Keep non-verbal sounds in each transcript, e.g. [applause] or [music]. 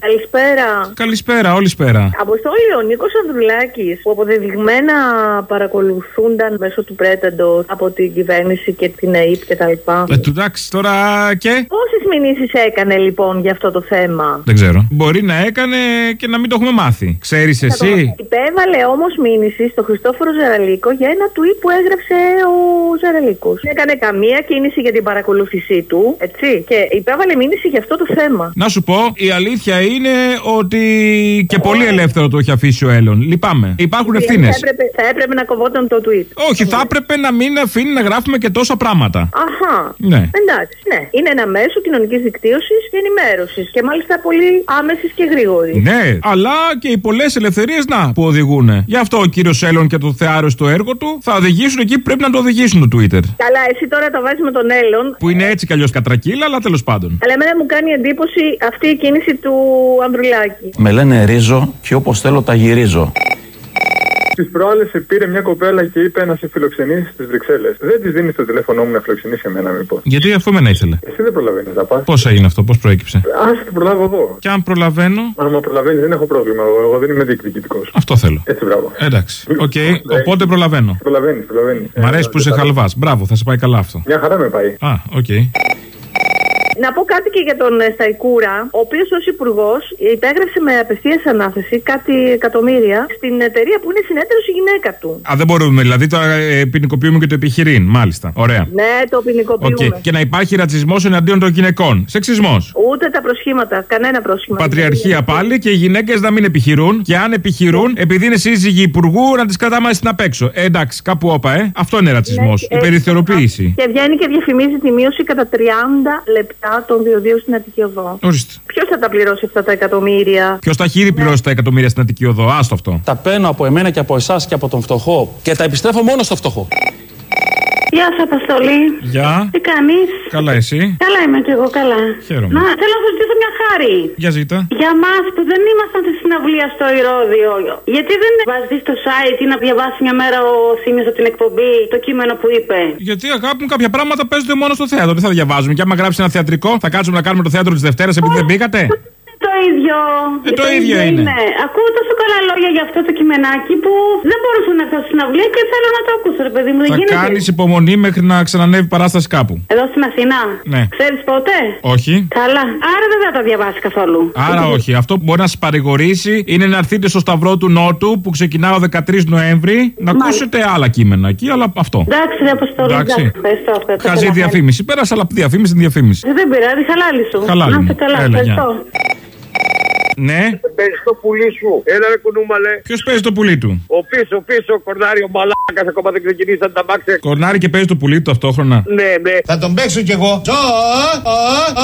Καλησπέρα. Καλησπέρα, όλη σπέρα. Αποστόλη, ο Νίκος Ανδρουλάκης, που αποδεδειγμένα παρακολουθούνταν μέσω του πρέταντο από την κυβέρνηση και την ΑΕΠ κτλ. Ε, του εντάξει, τώρα και; Πόσες μηνύσεις έκανε λοιπόν για αυτό το θέμα; Δεν ξέρω. Μπορεί να έκανε και να μην το έχουμε μάθει. Ξέρεις εσύ; Υπέβαλε όμως μήνυση στο Χριστόφορο Ζαραλίκο για ένα tweet που έγραψε ο Ζαραλίκος. Δεν έκανε καμία κίνηση για την παρακολούθησή του, έτσι. Και υπέβαλε μήνυση για αυτό το θέμα. Να σου πω, η αλήθεια είναι ότι και πολύ ελεύθερο το έχει αφήσει ο Έλλον. Λυπάμαι. Υπάρχουν ευθύνες. Θα έπρεπε, θα έπρεπε να κοβόταν το tweet. Όχι, θα έπρεπε να μην αφήνει να γράφουμε και τόσα πράγματα. Αχά. Ναι. Εντάξει, ναι. Είναι ένα μέσο κοινωνικής δικτύωσης και ενημέρωσης. Και μάλιστα πολύ άμεσης και γρήγορης. Ναι, αλλά και οι πολλές ελευθερίες να που οδηγούν. Γι' αυτό ο κύριος Έλλον και το θεάριο στο έργο του θα οδηγήσουν εκεί που πρέπει να το οδηγήσουν το Twitter. Καλά, εσύ τώρα το βάζεις με τον Έλλον. Που είναι έτσι κι αλλιώς κατρακύλα, αλλά τέλος πάντων. Αλλά εμένα μου κάνει εντύπωση αυτή η κίνηση του Ανδρουλάκη. Με λένε Ρίζο και όπως θέλω τα γυρίζω. Τις προάλλες σε πήρε μια κοπέλα και είπε να σε φιλοξενήσει στις Βρυξέλλες. Δεν της δίνεις το τηλέφωνό μου να φιλοξενήσει εμένα, μήπω. Γιατί αφού με ήθελε; Εσύ δεν προλαβαίνεις να πας. Πώς έγινε αυτό, πώς προέκυψε; Α την προλάβω εγώ. Και αν προλαβαίνω; Άμα προλαβαίνεις, δεν έχω πρόβλημα. Εγώ, εγώ δεν είμαι διεκδικητικός. Αυτό θέλω. Έτσι, μπράβο. Εντάξει. Οκ, οπότε προλαβαίνω. Προλαβαίνεις, προλαβαίνεις. Μ' αρέσει που είσαι χαλβάς. Μπράβο, θα σε πάει καλά αυτό. Μια χαρά με πάει. Α, οκ. Να πω κάτι και για τον ε, Σταϊκούρα, ο οποίος ως υπουργός υπέγραψε με απευθείας ανάθεση κάτι εκατομμύρια στην εταιρεία που είναι συνέταιρος η γυναίκα του. Α, δεν μπορούμε. Δηλαδή τώρα ε, ποινικοποιούμε και το επιχειρήν. Μάλιστα. Ωραία. Ναι, το ποινικοποιούμε. Οκ. Και να υπάρχει ρατσισμός εναντίον των γυναικών. Σεξισμός. Ούτε τα προσχήματα, κανένα πρόσχημα. Πατριαρχία πάλι και οι γυναίκες να μην επιχειρούν. Και αν επιχειρούν, επειδή είναι σύζυγοι υπουργού, να τις κρατάμε στην απ' έξω. Ε, εντάξει, κάπου όπα, ε. Αυτό είναι ρατσισμός. Ναι, Η ε, περιθωριοποίηση. Και βγαίνει και διαφημίζει τη μείωση κατά 30 λεπτά των διοδίων στην Αττική Οδό. Ορίστε. Ποιος θα τα πληρώσει αυτά τα εκατομμύρια; Ποιος τα έχει ήδη πληρώσει τα εκατομμύρια στην Αττική Οδό; Άστο αυτό. Τα παίρνω από εμένα και από εσάς και από τον φτωχό και τα επιστρέφω μόνο στο φτωχό. Γεια σας, Αποστολή. Γεια. Τι κάνεις; Καλά, εσύ; Καλά είμαι κι εγώ, καλά. Χαίρομαι. Να, θέλω να σα ζητήσω μια χάρη. Για ζήτα. Για μας που δεν ήμασταν στη συναυλία στο Ηρώδιο, γιατί δεν βάζεις στο site ή να διαβάσει μια μέρα ο Σίμιο από την εκπομπή το κείμενο που είπε; Γιατί αγάπη μου κάποια πράγματα παίζονται μόνο στο θέατρο. Δεν θα διαβάζουμε. Και άμα γράψεις ένα θεατρικό, θα κάτσουμε να κάνουμε το θέατρο τη Δευτέρα επειδή δεν μπήκατε; Το ίδιο. Ε, το ίδιο είναι. Ακούω τόσο καλά λόγια για αυτό το κειμενάκι που δεν μπορούσα να έρθω στη συναυλία και θέλω να το ακούσω, ρε παιδί μου. Δεν Θα γίνεται. κάνεις υπομονή μέχρι να ξανανεύει παράσταση κάπου. Εδώ στην Αθήνα. Ναι. Ξέρεις πότε; Όχι. Καλά. Άρα δεν θα τα διαβάσεις καθόλου. Άρα [laughs] όχι. Αυτό που μπορεί να σας παρηγορήσει είναι να έρθετε στο Σταυρό του Νότου που ξεκινά ο 13 Νοέμβρη να ακούσετε άλλα κείμενα εκεί, αλλά αυτό. Εντάξει, ρε Αποστολή. Εντάξει. εντάξει, Ευχαριστώ. ευχαριστώ. Χαζή διαφήμιση. Πέρασε, αλλά διαφήμιση είναι διαφήμιση. Δεν πειράζει, χαλάλη σου. Χαλάλη Να μου. είστε καλά, Έλα, ευχαριστώ. Ναι. Παίζεις το πουλί σου. Έλα ρε κουνούμαλε. Ποιος παίζει το πουλί του; Ο πίσω πίσω κορνάριο μαλάκας ακόμα δεν ξεκινήσαν τα μάξια. Κορνάρι και παίζει το πουλί του ταυτόχρονα. Ναι, ναι. Θα τον παίξω κι εγώ. Τζο, α, α,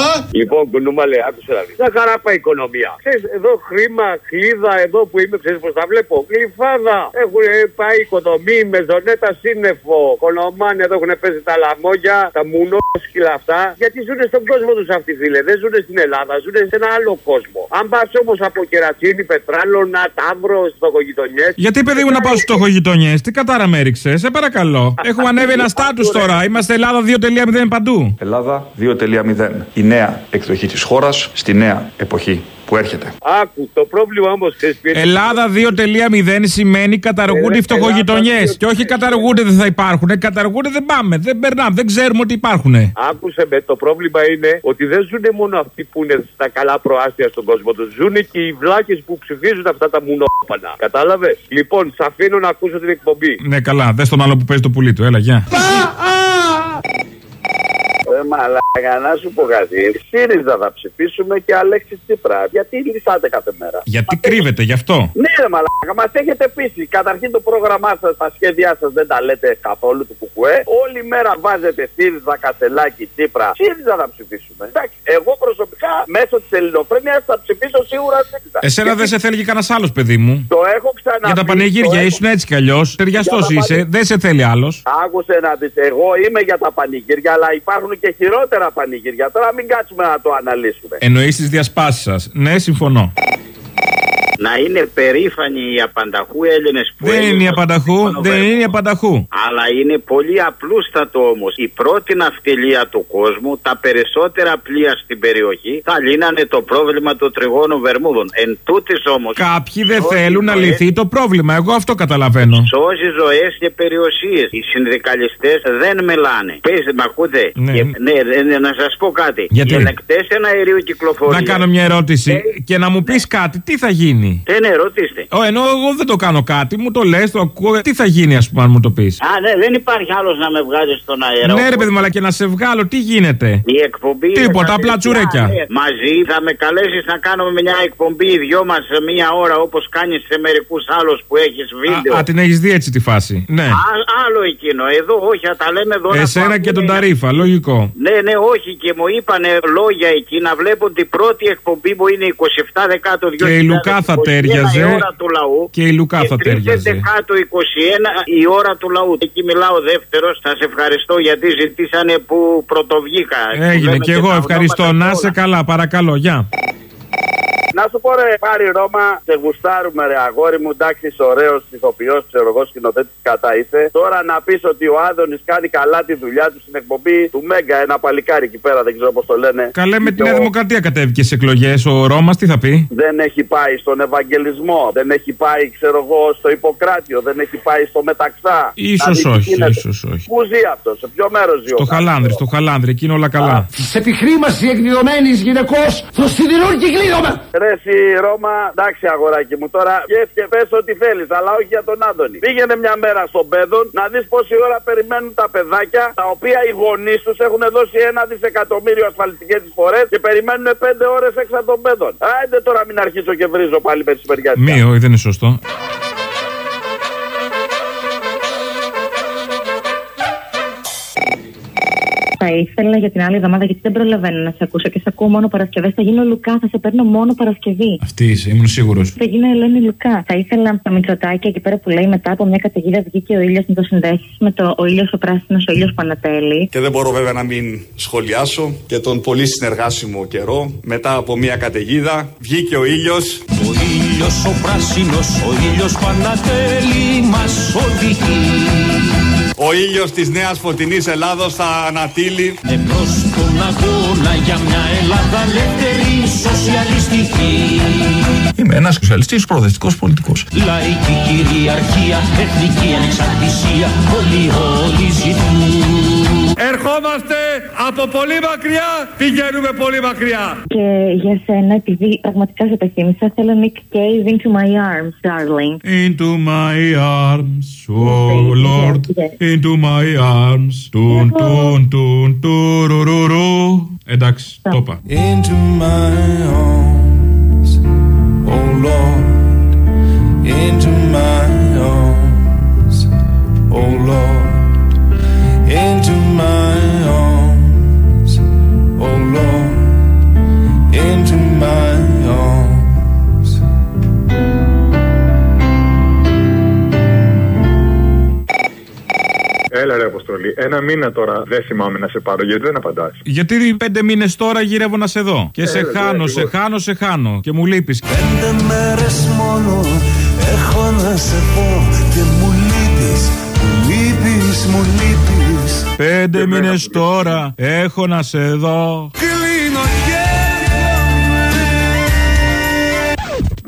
α. Λοιπόν, κουνούμαλε, άκουσε να δεις. Μια χαρά πάει η οικονομία. Ξέρεις, εδώ χρήμα, χλίδα, εδώ που είμαι, ξέρεις πώς τα βλέπω. Γλυφάδα. Έχουν πάει οικοδομή, μεζονέτα, σύννεφο. Κονομάνια, εδώ έχουν πέσει τα λαμόγια, τα μουνόσκυλα αυτά. Γιατί ζουν στον κόσμο τους αυτοί, φίλε. Δεν ζουν στην Ελλάδα, ζουν σε ένα άλλο κόσμο. Αν πας όμω από κερατσίνη, πετράλωνα, τάβρο, στοχογειτονιές. Γιατί παιδί μου να πάω στους φτωχογειτονιέ, τι κατάρα με έριξες, σε παρακαλώ. [laughs] Έχουμε ανέβει ένα στάτους τώρα. Είμαστε Ελλάδα 2.0 παντού. Ελλάδα 2.0. Η νέα εκδοχή της χώρας στη νέα εποχή που έρχεται. Άκου, το πρόβλημα όμως ξέρεις ποιο είναι. Ελλάδα 2.0 σημαίνει καταργούνται οι φτωχογειτονιές. Και όχι καταργούνται δεν θα υπάρχουν. Καταργούνται δεν πάμε. Δεν περνάμε. Δεν ξέρουμε ότι υπάρχουν. Άκουσε με, το πρόβλημα είναι ότι δεν ζουν μόνο αυτοί που είναι στα καλά προάστια στον κόσμο του. Ζουν και οι βλάκες που ψηφίζουν αυτά τα μουνόπανα. Κατάλαβες; Λοιπόν, σ' αφήνω να ακούσω την εκπομπή. Ναι, καλά. Δες τον άλλο που παίζει το πουλί του. Έλα, γεια. Ε, μαλάκα, να σου πω κάτι. ΣΥΡΙΖΑ θα ψηφίσουμε και Αλέξη Τσίπρα. Γιατί λυσάτε κάθε μέρα; Γιατί κρύβεται γι' αυτό; Ναι, ρε μαλάκα, μας έχετε πείσει. Καταρχήν το πρόγραμμά σας, τα σχέδιά σας δεν τα λέτε καθόλου του Κουκουέ. Όλη μέρα βάζετε ΣΥΡΙΖΑ, Κασελάκη, Τσίπρα. ΣΥΡΙΖΑ θα ψηφίσουμε. Εντάξει, εγώ προσωπικά μέσω της ελληνοφρένειας θα ψηφίσω σίγουρα ΣΥΡΙΖΑ. Εσένα δεν σε θέλει και κανένας άλλος, παιδί μου. Το έχω ξαναπεί. Για τα το πανηγύρια έχω- ήσουν έτσι κι αλλιώς. Ταιριαστό Για τα είσαι. πανη- Δεν σε θέλει άλλος. Άκουσε να δεις, εγώ είμαι για τα πανηγύρια, αλλά υπάρχουν και χειρότερα πανηγύρια. Τώρα μην κάτσουμε να το αναλύσουμε. Εννοείς τις διασπάσεις σας. Ναι, συμφωνώ. Να είναι περήφανοι οι απανταχού Έλληνες που Δεν είναι η έλειπαν απανταχού, στον δεν Βέρμο. είναι η απανταχού. Αλλά είναι πολύ απλούστατο όμως. Η πρώτη ναυτιλία του κόσμου, τα περισσότερα πλοία στην περιοχή θα λύνανε το πρόβλημα των τριγώνων Βερμούδων. Εν τούτης όμως. Κάποιοι δεν θέλουν να λυθεί το πρόβλημα. Εγώ αυτό καταλαβαίνω. Σώζει ζωές και περιουσίες. Οι συνδικαλιστές δεν μιλάνε. Πετε, με ακούτε; Ναι. Και- ναι, ναι, ναι, να σας πω κάτι. Γιατί; Οι ελεκτέ εναερίου κυκλοφορία. Να κάνω μια ερώτηση και να μου πεις κάτι, τι θα γίνει; Ε, ναι, ρωτήστε. Ω, ενώ εγώ δεν το κάνω κάτι, μου το λες, το ακούω. Τι θα γίνει, ας πούμε, αν μου το πεις; Α, ναι, δεν υπάρχει άλλος να με βγάζει στον αέρα. Ναι, ρε Οπότε παιδί μου, αλλά και να σε βγάλω, τι γίνεται; Η εκπομπή. Τίποτα, θα απλά είναι- τσουρέκια. Α, ναι, Μαζί θα με καλέσεις να κάνουμε μια εκπομπή οι δυο μας σε μία ώρα όπως κάνεις σε μερικούς άλλους που έχεις βίντεο. Α, την έχεις δει έτσι τη φάση; Ναι. Α, άλλο εκείνο. Εδώ όχι, θα τα λέμε εδώ. να Εσένα το και τον ακούνε. Ταρίφα, λογικό. Ναι, ναι, όχι. Και μου είπανε λόγια εκεί να βλέπουν την πρώτη εκπομπή που είναι 27 Δεκάτου 2021 Και η Λουκά θα τέριαζε. η ώρα του λαού. Και η Λουκά θα τρίτη τέριαζε. Δεκάτου 21 η ώρα του λαού. Εκεί μιλάω δεύτερος. Σα ευχαριστώ γιατί ζητήσανε που πρωτοβγήκα. Έγινε Λέμε και εγώ τα ευχαριστώ. ονόματα Να και σε όλα. καλά, παρακαλώ, γεια. Να σου πω ρε πάρει Ρώμα, σε γουστάρουμε ρε αγόρι μου, εντάξει είσαι ωραίος ηθοποιός, ξέρω εγώ σκηνοθέτης κατά είσαι. Τώρα να πεις ότι ο Άδωνης κάνει καλά τη δουλειά του στην εκπομπή του Μέγκα, ένα παλικάρι εκεί πέρα, δεν ξέρω πώς το λένε. Καλέ με τη Και Νέα ο- Δημοκρατία κατέβηκε στι εκλογές. Ο Ρώμας τι θα πει; Δεν έχει πάει στον Ευαγγελισμό, δεν έχει πάει, ξέρω εγώ, στο Ιπποκράτιο, δεν έχει πάει στο Μεταξά. Ίσως Να δει τι όχι, γίνεται. ίσως όχι. Πού ζει αυτός, σε ποιο μέρος ζει ο Στο Χαλάνδρη, στο Χαλάνδρη, εκεί είναι όλα καλά. Σε επιχρήμαση εκδηλωμένης γυναικός στο σιδηρούν κυκλίδωμα. Ρε εσύ Ρώμα, εντάξει αγοράκι μου τώρα βγες και πες ό,τι θέλεις αλλά όχι για τον Άδωνη. Πήγαινε μια μέρα στον Πέδον να δεις πόση ώρα περιμένουν τα παιδάκια τα οποία οι γονείς τους έχουν δώσει ένα δισεκατομμύριο ασφαλιστικές εισφορές και περιμένουν πέντε ώρες έξω από τον Πέδον. Άντε τώρα μην αρχίσω και βρίζω πάλι μεσημεριάτικα. Μη, όχι, δεν είναι σωστό. Θα ήθελα για την άλλη εβδομάδα, γιατί δεν προλαβαίνω να σε ακούσω και σε ακούω μόνο Παρασκευές. Θα γίνω Λουκά, θα σε παίρνω μόνο Παρασκευή. Αυτή είσαι, ήμουν σίγουρος. Θα γίνω Ελένη Λουκά. Θα ήθελα τα Μητσοτάκια εκεί πέρα που λέει μετά από μια καταιγίδα βγήκε ο ήλιος να το συνδέσεις με το ο ήλιος ο πράσινος, ο ήλιος που ανατέλει. Και δεν μπορώ βέβαια να μην σχολιάσω και τον πολύ συνεργάσιμο καιρό. Μετά από μια καταιγίδα βγήκε ο ήλιος. Ο ήλιος ο πράσινος, ο ήλιος πανατέλει μας οδηγεί Ο ήλιος της νέας φωτεινής Ελλάδος θα ανατείλει. Εμπρός στον αγώνα για μια Ελλάδα ελεύθερη σοσιαλιστική Είμαι ένας σοσιαλιστής προοδευτικός πολιτικός. Λαϊκή κυριαρχία, εθνική ανεξαρτησία Όλοι όλοι ζητούν Ερχόμαστε από πολύ μακριά, πηγαίνουμε πολύ μακριά. Και για σένα, επειδή πραγματικά σε τα θύμισα, θέλω Nick Cave into my arms, darling. Into my arms, oh Lord, into my arms. Τουν, τουν, τουν, τουρουρουρου. Εντάξει, το είπα. Into my arms, oh Lord, into my arms, oh Lord, into my arms, oh Lord, into my Έλα ρε Αποστολή, ένα μήνα τώρα δεν θυμάμαι να σε πάρω γιατί δεν απαντάς. Γιατί πέντε μήνες τώρα γυρεύω να σε δω. Και σε Ε, βέβαια, χάνω, σε ακριβώς. χάνω, σε χάνω. Και μου λείπεις. Πέντε μέρες μόνο έχω να σε πω και μου λείπεις, μου λείπεις, μου λείπεις Πέντε μήνες τώρα έχω να σε δω. Κλείνω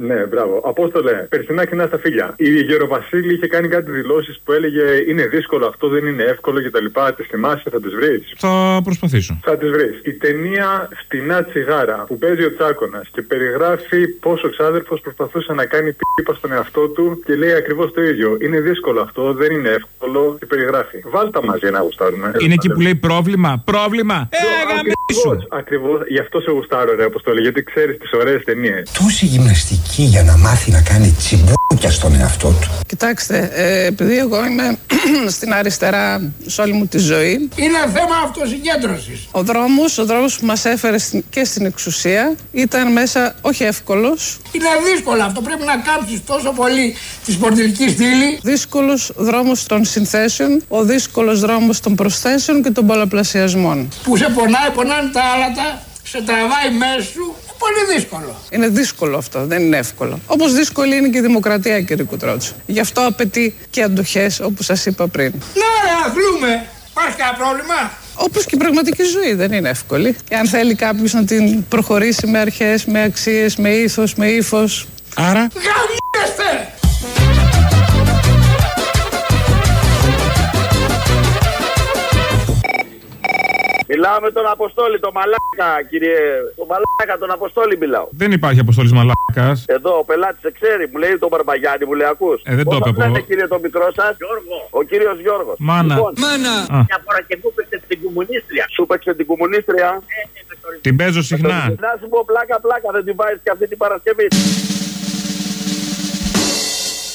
Ναι, μπράβο. Απόστολε, περσινά κοινά στα φίλια. Η Γεροβασίλη είχε κάνει κάτι δηλώσεις που έλεγε Είναι δύσκολο αυτό, δεν είναι εύκολο κτλ. Τις θυμάσαι, θα τις βρεις; Θα προσπαθήσω. Θα τις βρεις. Η ταινία Φτηνά τσιγάρα που παίζει ο Τσάκονα και περιγράφει πώς ο ξάδερφος προσπαθούσε να κάνει πίπα στον εαυτό του και λέει ακριβώς το ίδιο. Είναι δύσκολο αυτό, δεν είναι εύκολο και περιγράφει. Βάλτα μαζί να γουστάρουμε. Είναι εκεί που λέει πρόβλημα. Πρόβλημα. Ε, γαμίσου. Ακριβώς, γι' αυτό σε γουστάρω, ρε Αποστολή, γιατί ξέρεις τις ωραίες ταινίες. Τόση γυμναστική για να μάθει να κάνει τσιμπούκια στον εαυτό του. Κοιτάξτε, ε, επειδή εγώ είμαι [clears throat] στην αριστερά σε όλη μου τη ζωή. Είναι θέμα αυτοσυγκέντρωσης. Ο δρόμος, ο δρόμος που μας έφερε στην- και στην εξουσία ήταν μέσα όχι εύκολος. Είναι δύσκολο αυτό. Πρέπει να κάψεις τόσο πολύ τη σπορτιλική στήλη. Δύσκολος δρόμος των συνθέσεων, ο δύσκολος δρόμος των προσθέσεων και των πολλαπλασιασμών. Που σε πονάει, πονάνε τα άλατα, σε τραβάει μέσα σου Πολύ δύσκολο. Είναι δύσκολο αυτό, δεν είναι εύκολο. Όπως δύσκολη είναι και η δημοκρατία, κύριε Κουτρότσου. Γι' αυτό απαιτεί και αντοχές, όπως σας είπα πριν. Ναι, ρε, αθλούμε. Υπάρχει κανένα πρόβλημα; Όπως και η πραγματική ζωή δεν είναι εύκολη. Και αν θέλει κάποιος να την προχωρήσει με αρχές, με αξίες, με ήθος, με ύφος. Άρα; Γαμιέστε! Μιλάω με τον Αποστόλη, τον Μαλάκα, κύριε. Τον Μαλάκα, τον Αποστόλη μιλάω. Δεν υπάρχει αποστολή μαλάκας. Εδώ ο πελάτης σε ξέρει, μου λέει τον Μπαρμπαγιάννη, μου λέει ακούς. Ε, δεν το είπε από λένε, εγώ. κύριε το μικρό σας, Ο κύριος Γιώργος. Μάνα. Μάνα. Α. Μια φορά και μου έπαιξε την κομμουνίστρια. Σου παίξε την κομμουνίστρια; Την παίζω συχνά. Να σου πω πλάκα, πλάκα, δεν την βάζεις και αυτή την Παρασκευή.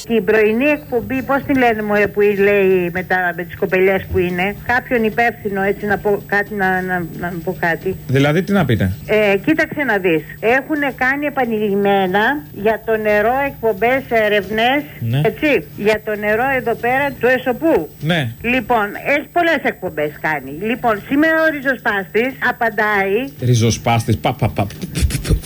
Την πρωινή εκπομπή, πώς τη λένε μου, που λέει με, τα, με τις κοπελιές που είναι, κάποιον υπεύθυνο έτσι να πω κάτι, να, να, να πω κάτι. Δηλαδή, τι να πείτε; Ε, κοίταξε να δεις. Έχουν κάνει επανειλημμένα για το νερό εκπομπές ερευνέ. Ναι. Έτσι. Για το νερό εδώ πέρα του Εσωπού. Ναι. Λοιπόν, έχει πολλές εκπομπές κάνει. Λοιπόν, σήμερα ο ριζοσπάστης απαντάει. Ριζοσπάστης. Πα, πα, πα.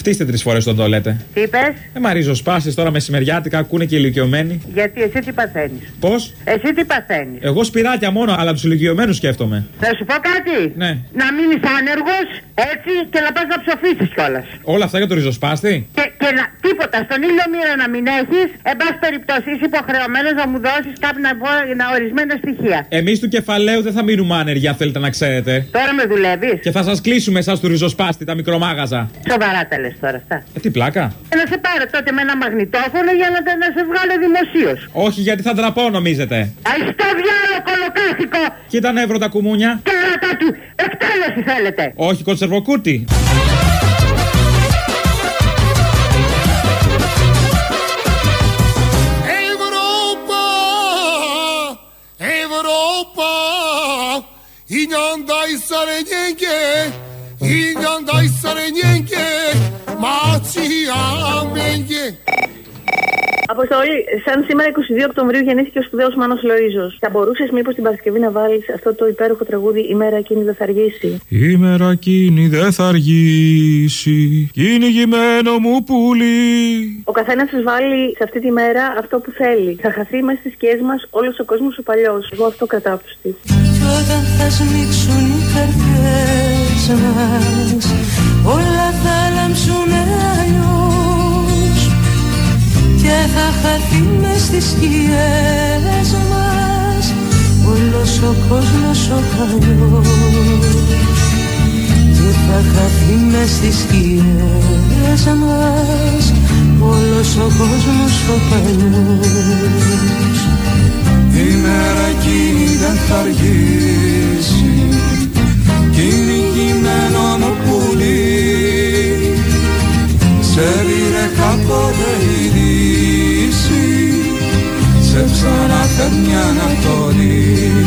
Φτύστε τρεις φορές τον το λέτε. Τι είπες, Ε, μα ριζοσπάστη τώρα μεσημεριάτικα ακούνε και οι ηλικιωμένοι. Γιατί εσύ τι παθαίνεις; Πώς; Εσύ τι παθαίνεις; Εγώ σπυράκια μόνο, αλλά τους ηλικιωμένους σκέφτομαι. Θα σου πω κάτι; Ναι. Να μείνει άνεργος έτσι και να πας να ψοφήσεις κιόλας. Όλα αυτά για το ριζοσπάστη; Και, και να, τίποτα, στον ήλιο μοίρα να μην έχεις, εν πάση περιπτώσει είσαι υποχρεωμένος να μου δώσεις κάποια να, ορισμένα στοιχεία. Εμείς του κεφαλαίου δεν θα μείνουμε άνεργοι, αν θέλετε να ξέρετε. Τώρα με δουλεύεις; Και θα σας κλείσουμε εσάς του ριζοσπάστη, τα μικρομάγαζα. Σοβαρά τα λε τώρα αυτά. Ε, τι πλάκα. Ε, να σε πάρω τότε με ένα μαγνητόφωνο για να, να σε βγάλω δημοσίως. Όχι, γιατί θα ντραπώ, νομίζετε. Αϊστό διάλογο κολοκάθικο! Κοίτα νεύρο τα κουμούνια. Κέρατα του! Εκτέλεση θέλετε! Όχι, κονσερβοκούτι. Ευρώπα, Ευρώπα, η νιάντα η σαρενιέγκε, η νιάντα η σαρενιέγκε, μάτσια μέγκε. Αποστολή, σαν σήμερα 22 Οκτωβρίου γεννήθηκε ο σπουδαίος Μάνος Λοίζος. Θα μπορούσες μήπως την Παρασκευή να βάλεις αυτό το υπέροχο τραγούδι Η μέρα εκείνη δεν θα αργήσει. Η μέρα εκείνη δεν θα αργήσει. Κυνηγημένο μου πουλί. Ο καθένας τη βάλει σε αυτή τη μέρα αυτό που θέλει. Θα χαθεί μέσα στις σκιές μας όλος ο κόσμος ο παλιός. Εγώ αυτό κρατάω από του Κι όταν θα σμίξουν οι καρδιές μας Όλα θα λάμψουν αλλιώς Και θα χαθεί μες στις σκιές μας Όλος ο κόσμος ο παλιός Και θα χαθεί μες στις σκιές μας Όλος ο κόσμος ο παλιός Η μέρα εκείνη δεν θα αργήσει ξαναφέρνει Ανατολή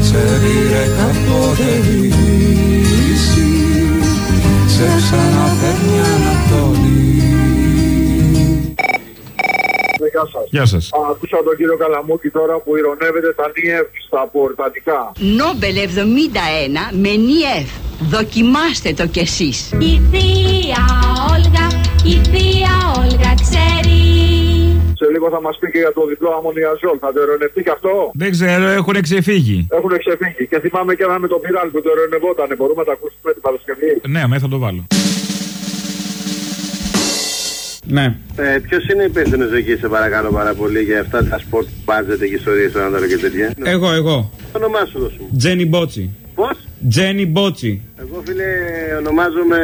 Σε πήρε κάποτε η δύση Σε ξαναφέρνει Ανατολή Γεια σας. Γεια σας. Α, Άκουσα τον κύριο Καλαμούκη τώρα που ηρωνεύεται τα ΝΙΕΦ στα πορτατικά. Νόμπελ 71 με ΝΙΕΦ. Δοκιμάστε το κι εσείς. Η θεία Όλγα, η θεία Όλγα ξέρει. Σε λίγο θα μας πει και για το διπλό αμμονιαζόλ. Θα το ειρωνευτεί και αυτό; Δεν ξέρω, έχουν ξεφύγει. Έχουν ξεφύγει. Και θυμάμαι και ένα με τον Πυράλ που το ειρωνευότανε. Μπορούμε να τα ακούσουμε την Παρασκευή; Ναι, αμέ θα το βάλω. Ναι. Ε, Ποιος είναι υπεύθυνος εκεί, σε παρακαλώ πάρα πολύ, για αυτά τα sport budget και ιστορίες στον Άνταλο και τέτοια; Εγώ, εγώ. Το όνομά σου δώσου μου. Τζένι Μπότσι. Πώς; Τζένι Μπότσι. Εγώ φίλε ονομάζομαι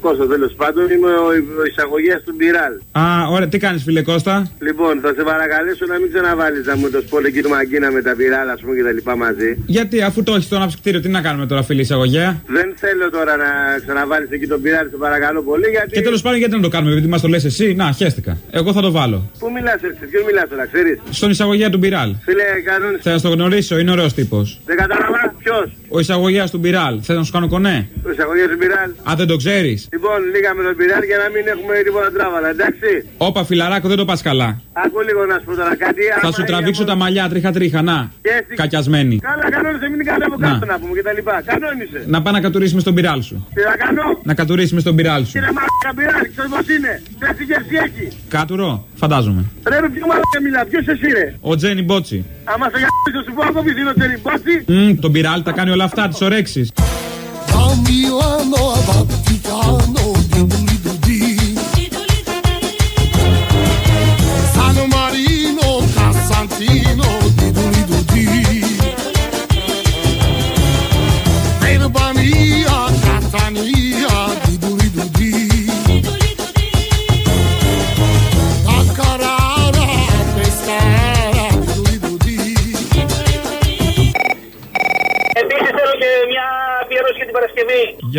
Κώστας τέλος πάντων. Είμαι ο εισαγωγέας του Μπιράλ. Α, ωραία, τι κάνεις, φίλε Κώστα; Λοιπόν, θα σε παρακαλέσω να μην ξαναβάλεις να μου το σπόλε εκεί του Μαγκίνα με τα Μπιράλ, ας πούμε και τα λοιπά μαζί. Γιατί, αφού το έχεις στο αναψυκτήριο, τι να κάνουμε τώρα, φίλε εισαγωγέα; Δεν θέλω τώρα να ξαναβάλεις εκεί τον Μπιράλ, σε παρακαλώ πολύ. Γιατί... Και τέλος πάντων, γιατί να το κάνουμε, επειδή μας το λες εσύ; Να, χαίστηκα. Εγώ θα το βάλω. Πού μιλάς έτσι, ποιο μιλάς τώρα, ξέρεις; Στον εισαγωγέα του Μπιράλ. Φίλε, κανόνε. Θα στο γνωρίσω, είναι ωραίος τύπος. Δεν κατάλαβα. Ποιος; Ο εισαγωγέας του Μπιράλ. Θες να σου κάνω κονέ; Το εισαγωγέ του Μπιράλ. Α, δεν το ξέρεις. Λοιπόν, λίγαμε τον Μπιράλ για να μην έχουμε τίποτα τράβαλα, εντάξει. Όπα, φιλαράκο, δεν το πας καλά. Άκου λίγο να σου πω τώρα κάτι. Θα άμα σου είναι τραβήξω από- τα μαλλιά τρίχα τρίχα. Να. Και εσύ- Κακιασμένη. Καλά, κανόνισε, μην κάνει από Να. κάτω να πούμε και τα λοιπά. Κανόνισε. Να πάει να κατουρίσει με στον πυράλ σου. Τι να κάνω; Να κατουρίσει με στον πυράλ σου. Κύριε Μάρκα Μπιράλ, ξέρεις πώς είναι; Ξέρεις τι γεύση έχει; Κάτουρο, φαντάζομαι. Ρε με ποιο μαλάκα μιλά, ποιος εσύ ρε; Ο Τζένι Μπότσι. Άμα σε γαμίσω σου πω από πίσω είναι ο Τσεριμπάτσι. Μμ, τον πυράλ τα κάνει όλα αυτά, τι ωρέξει.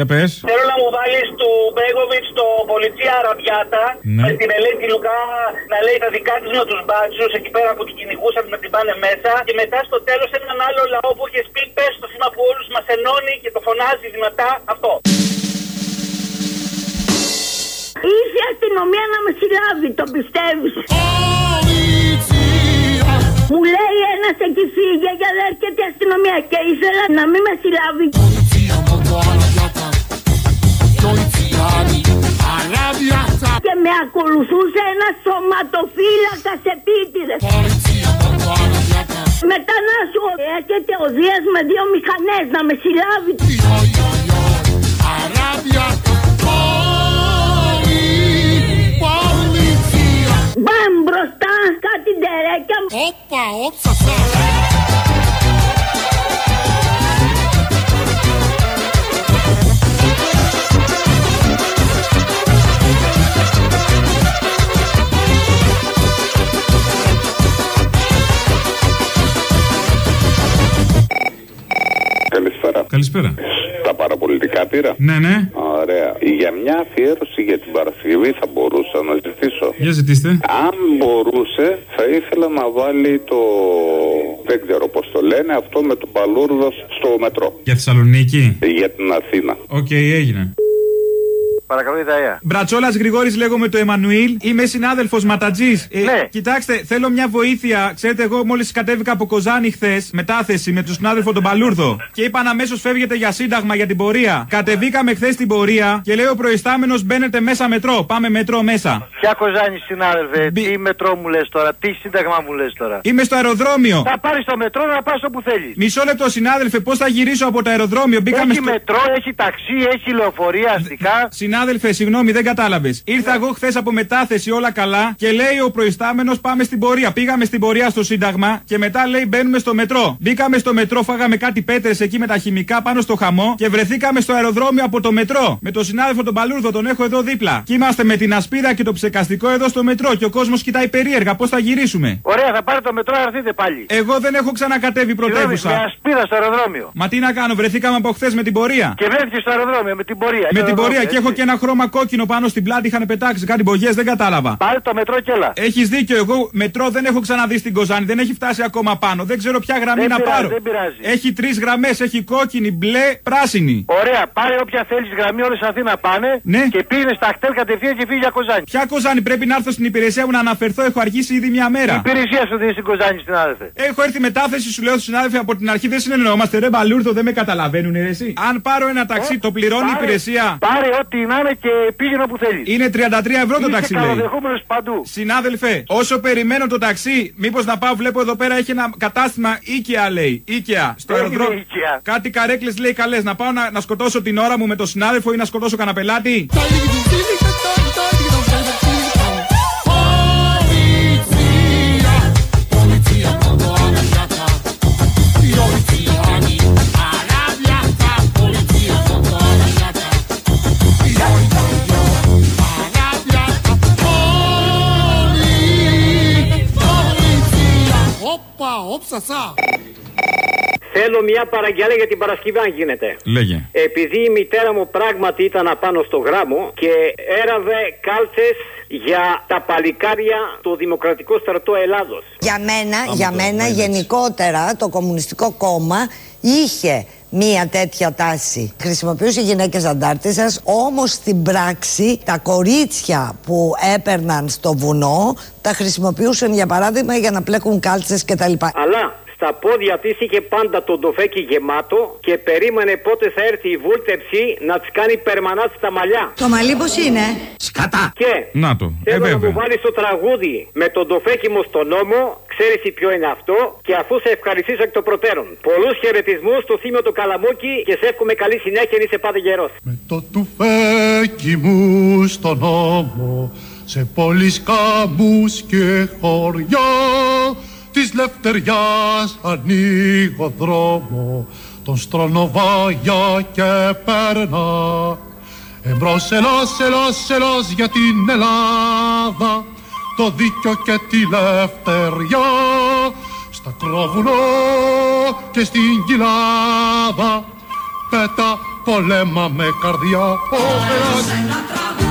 Για πες. Θέλω να μου βάλεις του Μπέγκοβιτ το πολιτεία Αραμπιάτα Ναι. με την Ελένη Λουκά να λέει τα δικά της με του μπάτσους εκεί πέρα που την κυνηγούσαν με την πάνε μέσα. Και μετά στο τέλος έναν άλλο λαό που είχε πει πες το θύμα που όλους μας ενώνει και το φωνάζει δυνατά αυτό. Ήρθε η αστυνομία να με συλλάβει, το πιστεύεις; Μου λέει ένας εκεί φύγε γιατί έρχεται η αστυνομία και ήθελα να μην με συλλάβει. Και με ακολουθούσε ένα σωματοφύλακα επίτηδες. Μετά να σου έρχεται ο Δίας με δύο μηχανές να με συλλάβει. Μπαμ μπροστά, κάτι ντερέκια. Όπα, όψα, Καλησπέρα. Καλησπέρα. Τα παραπολιτικά πήρα. Ναι, ναι. Ωραία. Για μια αφιέρωση για την Παρασκευή θα μπορούσα να ζητήσω. Για ζητήστε. Αν μπορούσε, θα ήθελα να βάλει το. Δεν ξέρω πώς το λένε, αυτό με τον Παλούρδος στο μετρό. Για Θεσσαλονίκη. Για την Αθήνα. Οκ, έγινε. Παρακαλώ, Ιδαία. Μπρατσόλας Γρηγόρης, λέγομαι του Εμμανουήλ. Είμαι συνάδελφος Ματατζής. Ε, Ναι. Κοιτάξτε, θέλω μια βοήθεια. Ξέρετε, εγώ μόλις κατέβηκα από Κοζάνη χθες, μετάθεση με τον συνάδελφο τον Παλούρδο. Και είπαν αμέσως φεύγετε για σύνταγμα για την πορεία. Κατεβήκαμε χθες την πορεία και λέει ο προϊστάμενος μπαίνετε μέσα μετρό. Πάμε μετρό μέσα. Ποια κοζάνη, συνάδελφε, τι μετρό μου λες τώρα, τι σύνταγμα μου λες τώρα; Είμαι στο αεροδρόμιο. Θα πάρεις το μετρό να πας όπου θέλεις. Μισό λεπτό, συνάδελφε, πώς θα γυρίσω από το αεροδρόμιο; Μπήκαμε Έχει στο. μετρό, έχει ταξί, έχει λεωφορεία αστικά. Συνάδελφε, συγγνώμη, δεν κατάλαβες. Ήρθα εγώ χθες από μετάθεση όλα καλά και λέει ο προϊστάμενος πάμε στην πορεία. Πήγαμε στην πορεία στο Σύνταγμα και μετά λέει μπαίνουμε στο μετρό. Μπήκαμε στο μετρό, φάγαμε κάτι πέτρες εκεί με τα χημικά πάνω στο χαμό και βρεθήκαμε στο αεροδρόμιο από το μετρό. Με τον συνάδελφο τον Παλούρδο, τον έχω εδώ δίπλα. Και είμαστε με την ασπίδα και το ψεκαστικό εδώ στο μετρό και ο κόσμος κοιτάει περίεργα πώς θα γυρίσουμε. Ωραία, θα πάρει το μετρό να έρθετε πάλι. Εγώ δεν έχω ξανακατέβει Συγγνώμη, πρωτεύουσα. Με ασπίδα στο αεροδρόμιο. Μα τι να κάνω, βρεθήκαμε από χθες με την πορεία. Και βρέθηκε στο αεροδρόμιο με την πορεία. Με Είναι την πορεία αεροδρόμιο, και έχω έτσι. και ένα χρώμα κόκκινο πάνω στην πλάτη. Είχαν πετάξει κάτι μπογιές, δεν κατάλαβα. Πάρε το μετρό και έλα. Έχεις δίκιο, εγώ μετρό δεν έχω ξαναδεί στην Κοζάνη, δεν έχει φτάσει ακόμα πάνω. Δεν ξέρω ποια γραμμή Δεν να πειράζει, πάρω. δεν πειράζει. Έχει τρεις γραμμές, έχει κόκκινη, μπλε, πράσινη. Ωραία, πάρε όποια θέλεις γραμμή, όλες Αθήνα πάνε. Ναι. Και πήγαινε στα χτέλ κατευθείαν και φύγει για Κοζάνη. Ποια Κοζάνη πρέπει να έρθω στην υπηρεσία μου να αναφερθώ, έχω αργήσει ήδη μια Η μέρα. υπηρεσία σου δίνει στην Κοζάνη, συνάδελφε. Έχω έρθει μετάθεση, σου λέω στου συνάδελφοι από την αρχή δεν συνεννοούμαστε. Ρε μπαλούρδο, δεν με καταλαβαίνουν, ρε, εσύ. Αν πάρω ένα ταξί, το πληρώνει η πάρε- υπηρεσία. Πάρε ό,τι να είναι και πήγαινε όπου θέλεις. Είναι 33 ευρώ το Είσαι ταξί, λέει. καλοδεχούμενος παντού. Συνάδελφε, όσο περιμένω το ταξί, μήπως να πάω, βλέπω εδώ πέρα έχει ένα κατάστημα Ikea λέει. Ikea. Στο Δεν αεροδρόμιο. είναι Ikea. Κάτι καρέκλες λέει καλές. Να πάω να, να σκοτώσω την ώρα μου με τον συνάδελφο ή να σκοτώσω κανένα πελάτη. Όπα, όψα, σα. Θέλω μια παραγγελία για την Παρασκευή, αν γίνεται. Λέγε. Επειδή η μητέρα μου πράγματι ήταν απάνω στο γράμμο και έραβε κάλτσες για τα παλικάρια του Δημοκρατικού Στρατού Ελλάδος. Για μένα, για μένα γενικότερα το Κομμουνιστικό Κόμμα είχε μία τέτοια τάση. Χρησιμοποιούσε γυναίκες αντάρτισσας, όμως στην πράξη τα κορίτσια που έπαιρναν στο βουνό τα χρησιμοποιούσαν για παράδειγμα για να πλέκουν κάλτσες κτλ. Αλλά στα πόδια της είχε πάντα το ντοφέκι γεμάτο και περίμενε πότε θα έρθει η βούλτεψη να της κάνει περμανά στα μαλλιά. Το μαλλί πώς είναι; Σκατά! Και Να το, ε, θέλω να βέβαια. μου βάλεις το τραγούδι με τον ντοφέκι μου στον νόμο, ξέρεις ποιο είναι αυτό; Και αφού σε ευχαριστήσω εκ των προτέρων. Πολλούς χαιρετισμούς στο θύμιο του Καλαμούκι και σε εύχομαι καλή συνέχεια, είσαι πάντα γερός. Το τουφέκι μου στον ώμο σε πόλεις κάμπους και χωριά της λευτεριάς ανοίγω δρόμο τον στρονοβάγια και περνά Εμπρός ελάς, ελάς, ελάς για την Ελλάδα το δίκιο και τη λευτεριά. Στα κρόβουνο και στην κοιλάδα πέτα πολέμα με καρδιά. Ο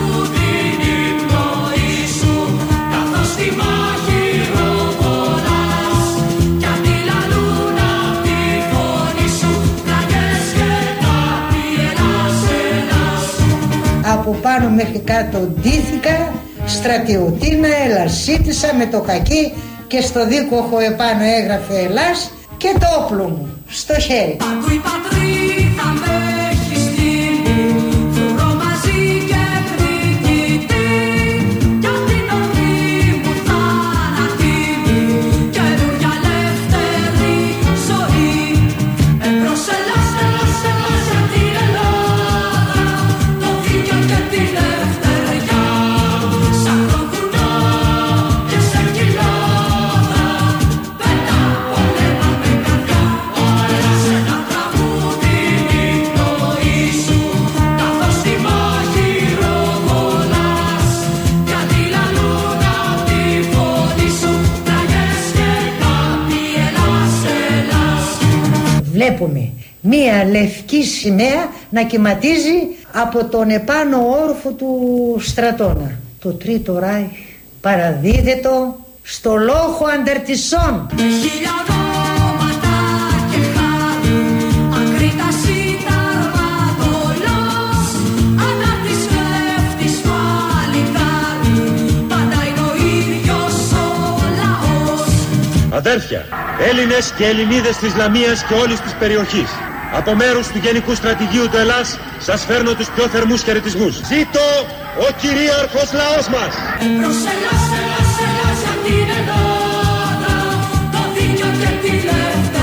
Από πάνω μέχρι κάτω ντύθηκα, στρατιωτίνα, ελασίτησα με το κακί και στο δίκοχο επάνω έγραφε Ελλάς και το όπλο μου στο χέρι. Μία λευκή σημαία να κυματίζει από τον επάνω όροφο του στρατόνα. Το τρίτο ράι παραδίδετο στο λόχο αντερτισών. Αδέρφια, Έλληνες και Ελληνίδες της Λαμίας και όλης της περιοχής. Από μέρους του Γενικού Στρατηγίου του Ελλάς σας φέρνω τους πιο θερμούς χαιρετισμούς. Ζήτω ο κυρίαρχος λαός μας! Προσελάς, ελάς, ελάς για την Ελλάδα Το δίκιο και τη λευτεριά